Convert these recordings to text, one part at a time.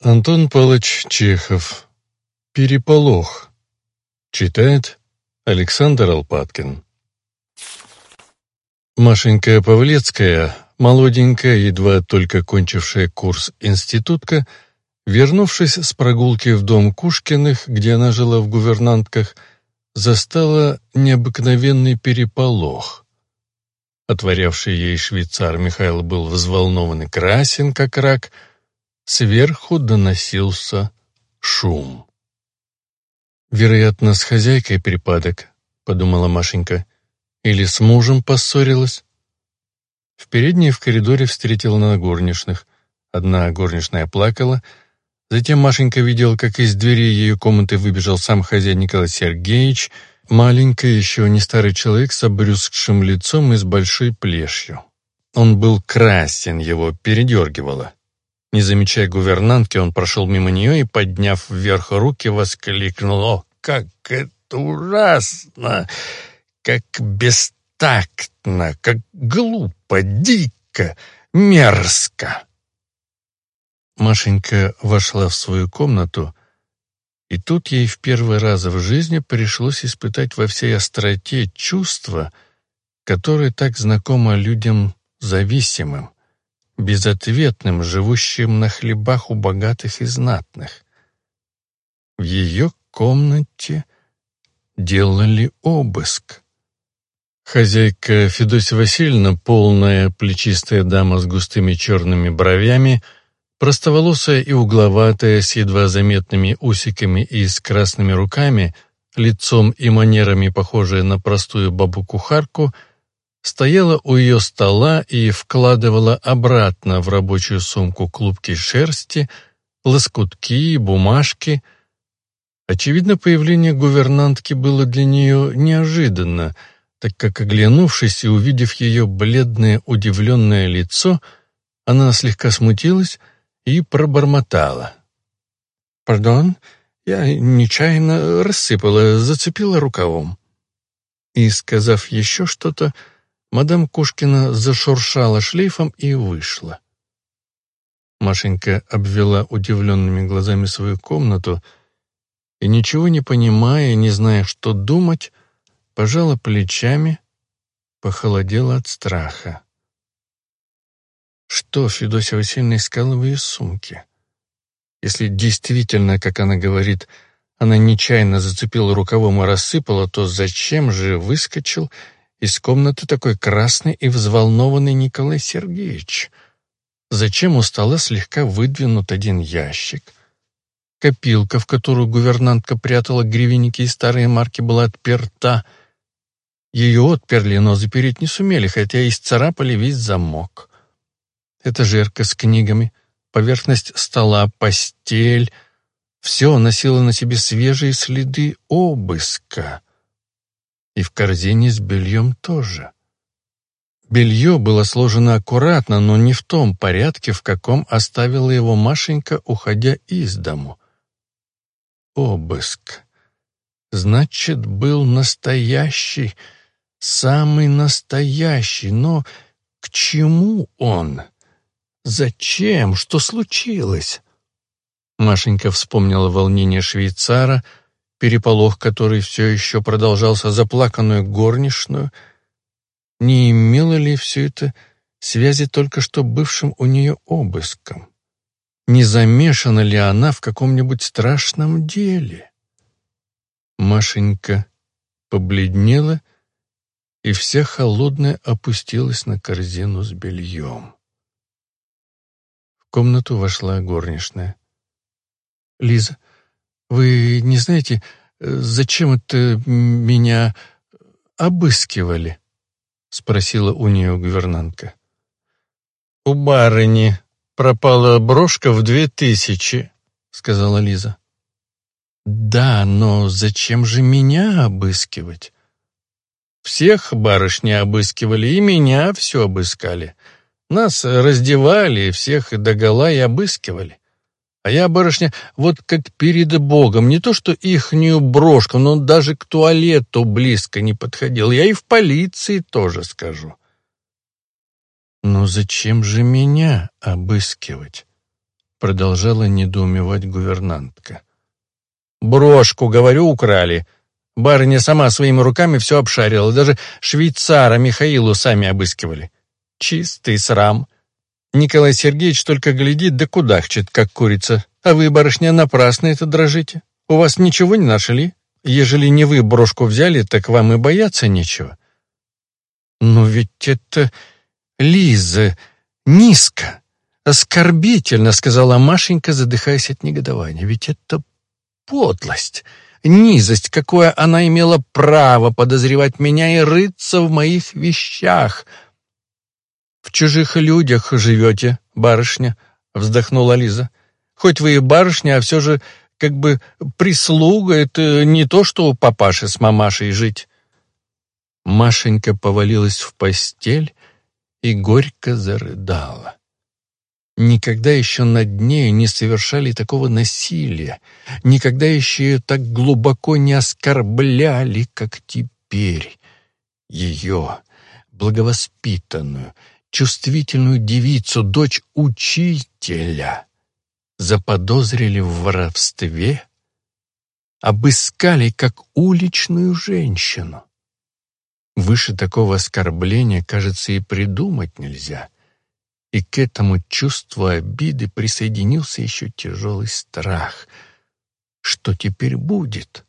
Антон Павлович Чехов. Переполох. Читает Александр Алпаткин. Машенька Павлецкая, молоденькая, едва только кончившая курс институтка, вернувшись с прогулки в дом Кушкиных, где она жила в гувернантках, застала необыкновенный переполох. Отворявший ей швейцар Михаил был взволнован и красен, как рак — Сверху доносился шум. «Вероятно, с хозяйкой припадок», — подумала Машенька. «Или с мужем поссорилась?» В передней в коридоре встретила на горничных. Одна горничная плакала. Затем Машенька видела, как из двери ее комнаты выбежал сам хозяин Николай Сергеевич, маленький, еще не старый человек с обрюзгшим лицом и с большой плешью. Он был красен, его передергивало. Не замечая гувернантки, он прошел мимо нее и, подняв вверх руки, воскликнул «О, как это ужасно! Как бестактно! Как глупо, дико, мерзко!» Машенька вошла в свою комнату, и тут ей в первый раз в жизни пришлось испытать во всей остроте чувства, которые так знакомы людям зависимым безответным, живущим на хлебах у богатых и знатных. В ее комнате делали обыск. Хозяйка Федосия Васильевна, полная плечистая дама с густыми черными бровями, простоволосая и угловатая, с едва заметными усиками и с красными руками, лицом и манерами похожая на простую бабу-кухарку — стояла у ее стола и вкладывала обратно в рабочую сумку клубки шерсти, лоскутки, бумажки. Очевидно, появление гувернантки было для нее неожиданно, так как, оглянувшись и увидев ее бледное удивленное лицо, она слегка смутилась и пробормотала. «Пардон, я нечаянно рассыпала, зацепила рукавом». И, сказав еще что-то, Мадам Кушкина зашуршала шлейфом и вышла. Машенька обвела удивленными глазами свою комнату и, ничего не понимая, не зная, что думать, пожала плечами, похолодела от страха. Что Федосия Васильевна искала в ее сумке? Если действительно, как она говорит, она нечаянно зацепила рукавом и рассыпала, то зачем же выскочил из комнаты такой красный и взволнованный Николай Сергеевич. Зачем у стола слегка выдвинут один ящик? Копилка, в которую гувернантка прятала гривенники и старые марки, была отперта. Ее отперли, но запереть не сумели, хотя и исцарапали весь замок. Этажерка с книгами, поверхность стола, постель — все носило на себе свежие следы обыска. И в корзине с бельем тоже. Белье было сложено аккуратно, но не в том порядке, в каком оставила его Машенька, уходя из дому. Обыск. Значит, был настоящий, самый настоящий, но к чему он? Зачем? Что случилось? Машенька вспомнила волнение швейцара — переполох, который все еще продолжался, заплаканную горничную. Не имело ли все это связи только что бывшим у нее обыском? Не замешана ли она в каком-нибудь страшном деле? Машенька побледнела, и вся холодная опустилась на корзину с бельем. В комнату вошла горничная. «Лиза, вы не знаете, зачем это меня обыскивали?» — спросила у нее гувернантка. «У барыни пропала брошка в две тысячи», — сказала Лиза. «Да, но зачем же меня обыскивать?» «Всех барышни обыскивали, и меня все обыскали. Нас раздевали, всех догола и обыскивали. А я, барышня, вот как перед Богом, не то что ихнюю брошку, но даже к туалету близко не подходил. Я и в полиции тоже скажу. Но зачем же меня обыскивать? продолжала недоумевать гувернантка. «Брошку, говорю, украли. Барыня сама своими руками все обшарила, даже швейцара Михаилу сами обыскивали. Чистый срам. Николай Сергеевич только глядит да кудахчет, как курица. А вы, барышня, напрасно это дрожите. У вас ничего не нашли? Ежели не вы брошку взяли, так вам и бояться нечего». «Но ведь это Лиза низко, оскорбительно», — сказала Машенька, задыхаясь от негодования. «Ведь это подлость, низость, какое она имела право подозревать меня и рыться в моих вещах». «В чужих людях живете, барышня», — вздохнула Лиза. «Хоть вы и барышня, а все же как бы прислуга — это не то, что у папаши с мамашей жить». Машенька повалилась в постель и горько зарыдала. Никогда еще над нею не совершали такого насилия, никогда еще ее так глубоко не оскорбляли, как теперь. Ее, благовоспитанную, чувствительную девицу, дочь учителя, заподозрили в воровстве, обыскали как уличную женщину. Выше такого оскорбления, кажется, и придумать нельзя. И к этому чувству обиды присоединился еще тяжелый страх. Что теперь будет?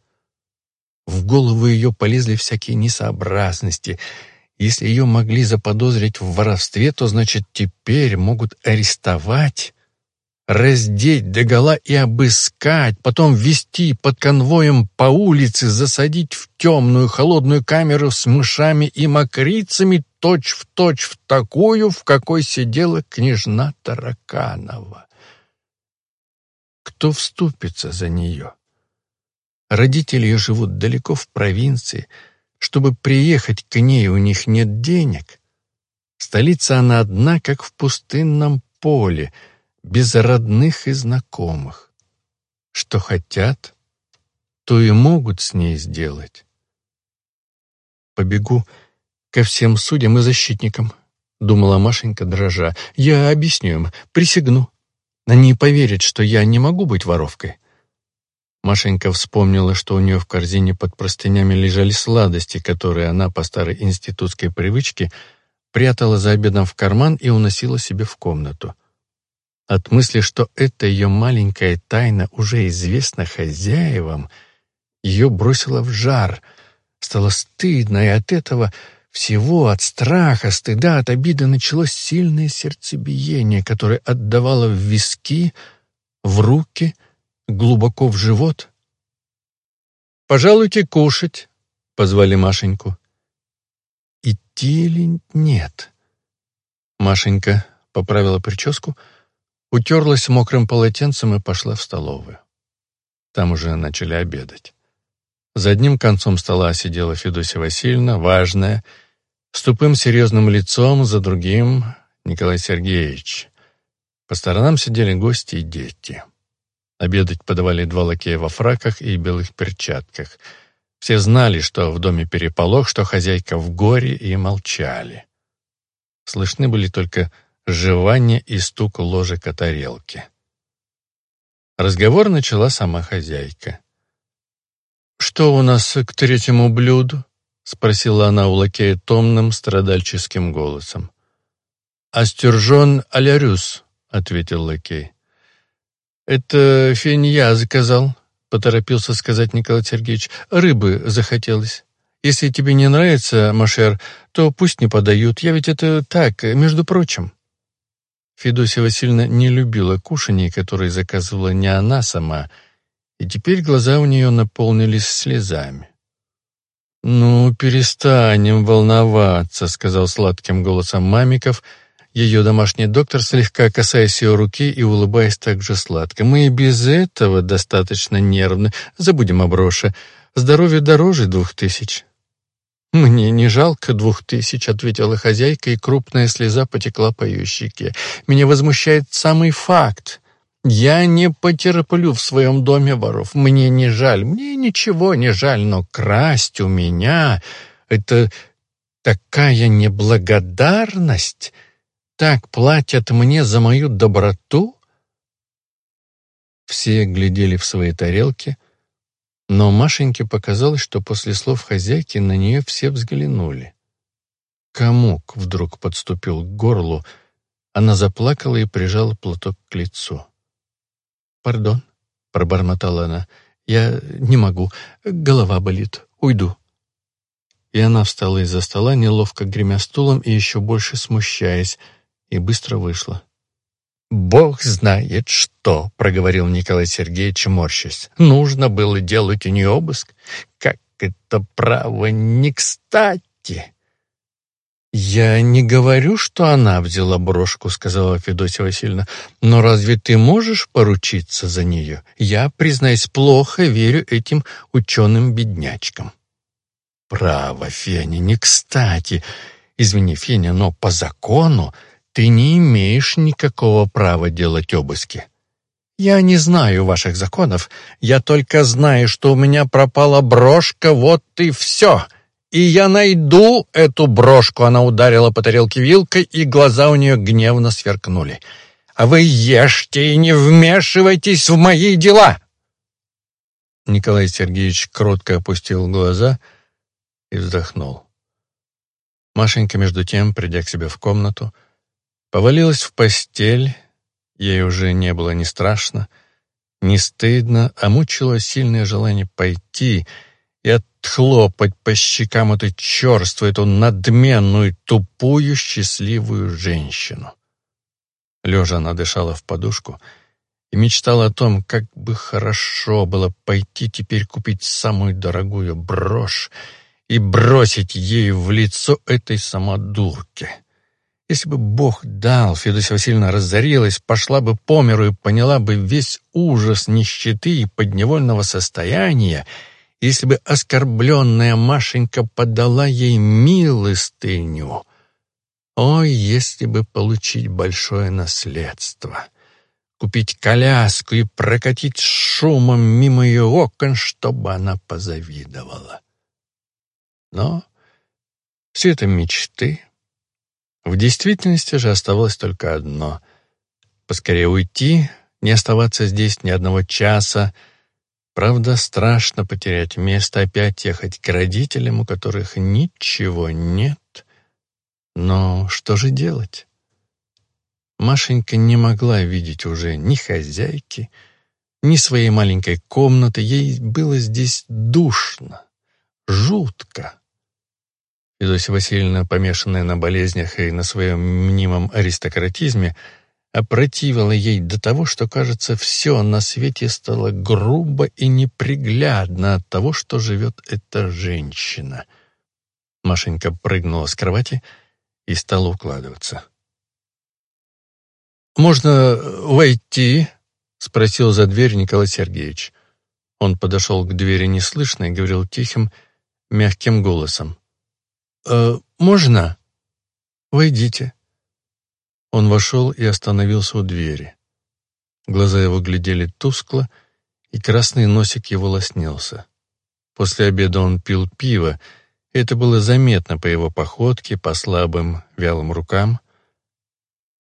В голову ее полезли всякие несообразности. Если ее могли заподозрить в воровстве, то, значит, теперь могут арестовать раздеть догола и обыскать, потом вести под конвоем по улице, засадить в темную холодную камеру с мышами и мокрицами точь-в-точь в такую, в какой сидела княжна Тараканова. Кто вступится за нее? Родители ее живут далеко в провинции. Чтобы приехать к ней, у них нет денег. Столица она одна, как в пустынном поле — без родных и знакомых. Что хотят, то и могут с ней сделать. «Побегу ко всем судьям и защитникам», — думала Машенька, дрожа. «Я объясню им, присягну. Они поверят, что я не могу быть воровкой». Машенька вспомнила, что у нее в корзине под простынями лежали сладости, которые она по старой институтской привычке прятала за обедом в карман и уносила себе в комнату. От мысли, что эта ее маленькая тайна уже известна хозяевам, ее бросило в жар. Стало стыдно, и от этого всего, от страха, стыда, от обиды началось сильное сердцебиение, которое отдавало в виски, в руки, глубоко в живот. «Пожалуйте кушать», — позвали Машеньку. «Идти или нет?» Машенька поправила прическу, — утерлась мокрым полотенцем и пошла в столовую. Там уже начали обедать. За одним концом стола сидела Федосия Васильевна, важная, с тупым серьезным лицом, за другим — Николай Сергеевич. По сторонам сидели гости и дети. Обедать подавали два лакея во фраках и белых перчатках. Все знали, что в доме переполох, что хозяйка в горе, и молчали. Слышны были только жевание и стук ложек о тарелке. Разговор начала сама хозяйка. «Что у нас к третьему блюду?» — спросила она у лакея томным, страдальческим голосом. «Астюржон алярюс», — ответил лакей. «Это фенья заказал», — поторопился сказать Николай Сергеевич. «Рыбы захотелось. Если тебе не нравится, Машер, то пусть не подают. Я ведь это так, между прочим». Федосия Васильевна не любила кушаний, которые заказывала не она сама, и теперь глаза у нее наполнились слезами. «Ну, перестанем волноваться», — сказал сладким голосом Мамиков, ее домашний доктор, слегка касаясь ее руки и улыбаясь так же сладко. «Мы и без этого достаточно нервны. Забудем о броше. Здоровье дороже двух тысяч». «Мне не жалко двух тысяч», — ответила хозяйка, и крупная слеза потекла по ее щеке. «Меня возмущает самый факт. Я не потерплю в своем доме воров. Мне не жаль, мне ничего не жаль, но красть у меня — это такая неблагодарность. Так платят мне за мою доброту. Все глядели в свои тарелки, но Машеньке показалось, что после слов хозяйки на нее все взглянули. Комок вдруг подступил к горлу, она заплакала и прижала платок к лицу. «Пардон», — пробормотала она, — «я не могу, голова болит, уйду». И она встала из-за стола, неловко гремя стулом и еще больше смущаясь, и быстро вышла. «Бог знает что», — проговорил Николай Сергеевич, морщась. «Нужно было делать у нее обыск. Как это право не кстати!» «Я не говорю, что она взяла брошку», — сказала Федосия Васильевна. «Но разве ты можешь поручиться за нее? Я, признаюсь, плохо верю этим ученым-беднячкам». «Право, Феня, не кстати. Извини, Феня, но по закону ты не имеешь никакого права делать обыски. Я не знаю ваших законов, я только знаю, что у меня пропала брошка, вот и все. И я найду эту брошку. Она ударила по тарелке вилкой, и глаза у нее гневно сверкнули. А вы ешьте и не вмешивайтесь в мои дела. Николай Сергеевич кротко опустил глаза и вздохнул. Машенька, между тем, придя к себе в комнату, Повалилась в постель, ей уже не было ни страшно, ни стыдно, а мучило сильное желание пойти и отхлопать по щекам эту черству, эту надменную, тупую, счастливую женщину. Лежа она дышала в подушку и мечтала о том, как бы хорошо было пойти теперь купить самую дорогую брошь и бросить ею в лицо этой самодурке. Если бы Бог дал, Федосия Васильевна разорилась, пошла бы по миру и поняла бы весь ужас нищеты и подневольного состояния, если бы оскорбленная Машенька подала ей милостыню. Ой, если бы получить большое наследство, купить коляску и прокатить шумом мимо ее окон, чтобы она позавидовала. Но все это мечты, в действительности же оставалось только одно — поскорее уйти, не оставаться здесь ни одного часа. Правда, страшно потерять место, опять ехать к родителям, у которых ничего нет. Но что же делать? Машенька не могла видеть уже ни хозяйки, ни своей маленькой комнаты. Ей было здесь душно, жутко. Федосия Васильевна, помешанная на болезнях и на своем мнимом аристократизме, опротивила ей до того, что, кажется, все на свете стало грубо и неприглядно от того, что живет эта женщина. Машенька прыгнула с кровати и стала укладываться. «Можно войти?» — спросил за дверь Николай Сергеевич. Он подошел к двери неслышно и говорил тихим, мягким голосом. «Э, «Можно?» «Войдите». Он вошел и остановился у двери. Глаза его глядели тускло, и красный носик его лоснился. После обеда он пил пиво, и это было заметно по его походке, по слабым, вялым рукам.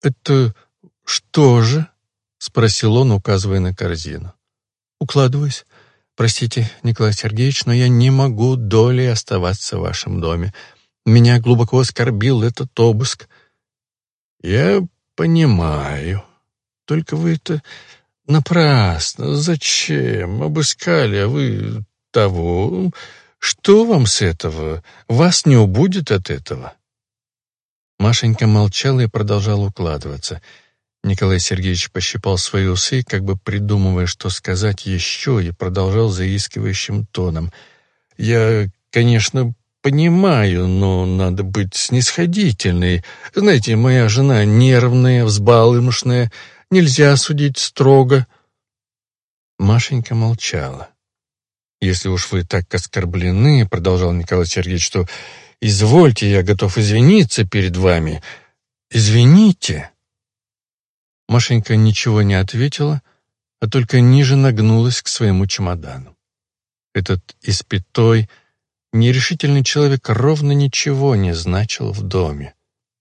«Это что же?» — спросил он, указывая на корзину. «Укладываюсь. Простите, Николай Сергеевич, но я не могу долей оставаться в вашем доме. Меня глубоко оскорбил этот обыск. Я понимаю. Только вы это напрасно. Зачем? Обыскали, а вы того. Что вам с этого? Вас не убудет от этого. Машенька молчала и продолжала укладываться. Николай Сергеевич пощипал свои усы, как бы придумывая, что сказать еще, и продолжал заискивающим тоном. «Я, конечно, понимаю, но надо быть снисходительной. Знаете, моя жена нервная, взбалымшная, нельзя судить строго». Машенька молчала. «Если уж вы так оскорблены, — продолжал Николай Сергеевич, — что извольте, я готов извиниться перед вами. Извините». Машенька ничего не ответила, а только ниже нагнулась к своему чемодану. Этот испятой, Нерешительный человек ровно ничего не значил в доме.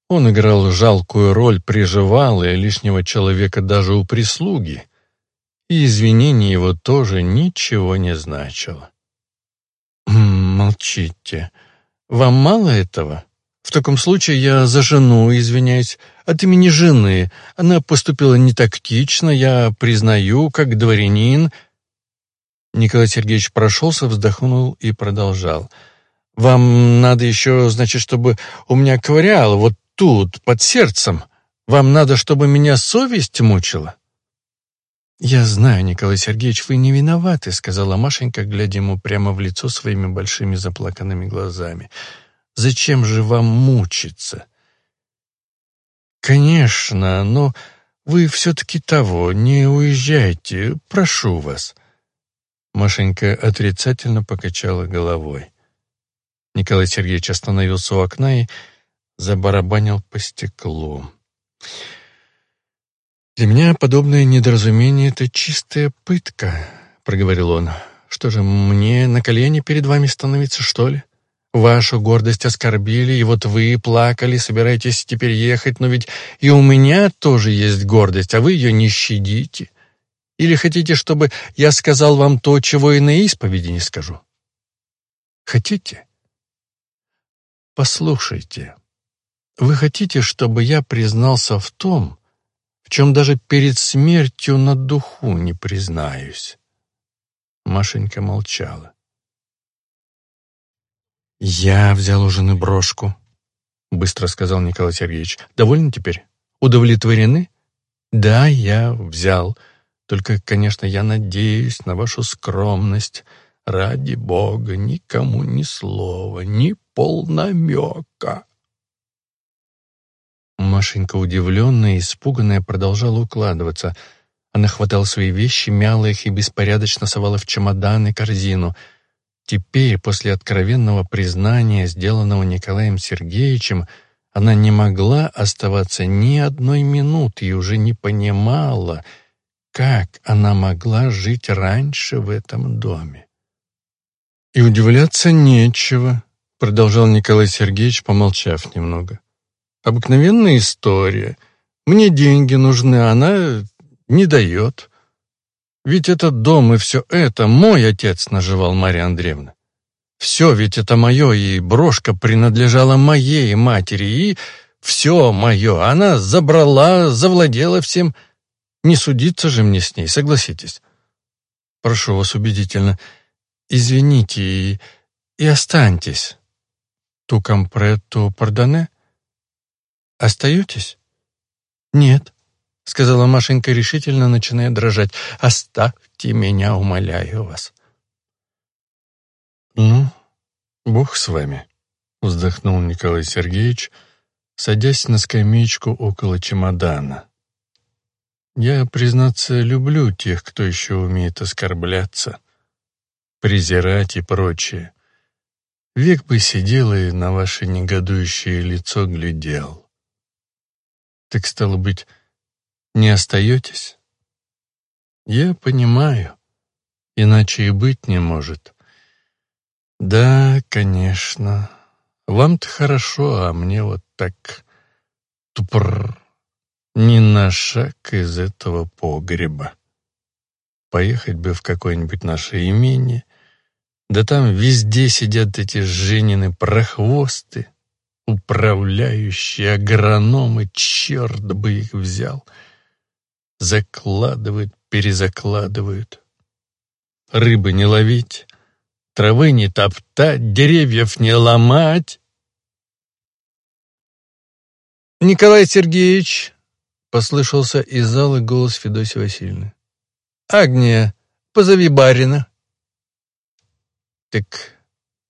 Он играл жалкую роль приживалого лишнего человека даже у прислуги. и извинение его тоже ничего не значило. «Молчите. Вам мало этого? В таком случае я за жену извиняюсь. От имени жены. Она поступила не тактично, я признаю, как дворянин». Николай Сергеевич прошелся, вздохнул и продолжал. «Вам надо еще, значит, чтобы у меня ковыряло вот тут, под сердцем. Вам надо, чтобы меня совесть мучила?» «Я знаю, Николай Сергеевич, вы не виноваты», — сказала Машенька, глядя ему прямо в лицо своими большими заплаканными глазами. «Зачем же вам мучиться?» «Конечно, но вы все-таки того, не уезжайте, прошу вас». Машенька отрицательно покачала головой. Николай Сергеевич остановился у окна и забарабанил по стеклу. «Для меня подобное недоразумение — это чистая пытка», — проговорил он. «Что же, мне на колени перед вами становиться, что ли? Вашу гордость оскорбили, и вот вы плакали, собираетесь теперь ехать, но ведь и у меня тоже есть гордость, а вы ее не щадите. Или хотите, чтобы я сказал вам то, чего и на исповеди не скажу? Хотите? Послушайте. Вы хотите, чтобы я признался в том, в чем даже перед смертью на духу не признаюсь. Машенька молчала. «Я взял у жены брошку», — быстро сказал Николай Сергеевич. «Довольны теперь? Удовлетворены?» «Да, я взял. Только, конечно, я надеюсь на вашу скромность. Ради Бога, никому ни слова, ни полнамека». Машенька, удивленная и испуганная, продолжала укладываться. Она хватала свои вещи, мяла их и беспорядочно совала в чемодан и корзину. Теперь, после откровенного признания, сделанного Николаем Сергеевичем, она не могла оставаться ни одной минуты и уже не понимала, как она могла жить раньше в этом доме. «И удивляться нечего», — продолжал Николай Сергеевич, помолчав немного. Обыкновенная история. Мне деньги нужны, а она не дает. Ведь этот дом и все это мой отец наживал, Марья Андреевна. Все ведь это мое, и брошка принадлежала моей матери, и все мое. Она забрала, завладела всем. Не судиться же мне с ней, согласитесь. Прошу вас убедительно, извините и, и останьтесь. Ту компрету пардоне? «Остаетесь?» «Нет», — сказала Машенька решительно, начиная дрожать. «Оставьте меня, умоляю вас». «Ну, Бог с вами», — вздохнул Николай Сергеевич, садясь на скамеечку около чемодана. «Я, признаться, люблю тех, кто еще умеет оскорбляться, презирать и прочее. Век бы сидел и на ваше негодующее лицо глядел. Так стало быть, не остаетесь? Я понимаю, иначе и быть не может. Да, конечно, вам-то хорошо, а мне вот так тупр, ни на шаг из этого погреба. Поехать бы в какое-нибудь наше имение, да там везде сидят эти Женины прохвосты, Управляющие агрономы, черт бы их взял. Закладывают, перезакладывают. Рыбы не ловить, травы не топтать, деревьев не ломать. «Николай Сергеевич!» — послышался из зала голос Федосии Васильевны. «Агния, позови барина». «Так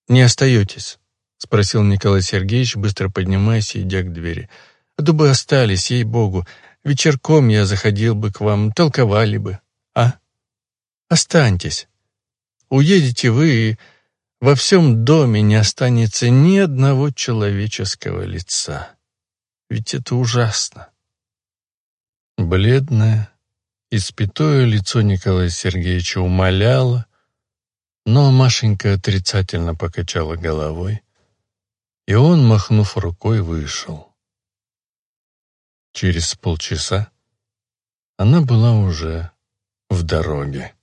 не остаетесь?» — спросил Николай Сергеевич, быстро поднимаясь и идя к двери. «А то бы остались, ей-богу. Вечерком я заходил бы к вам, толковали бы. А? Останьтесь. Уедете вы, и во всем доме не останется ни одного человеческого лица. Ведь это ужасно». Бледное, испятое лицо Николая Сергеевича умоляло, но Машенька отрицательно покачала головой и он, махнув рукой, вышел. Через полчаса она была уже в дороге.